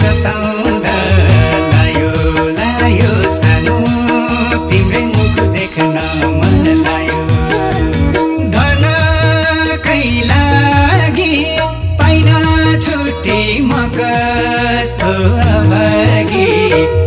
सताउँदा लायो लायो सानो तिम्रै मुख देख्न मन लायो धन लागि पाइन छुट्टी म कस्तो भागी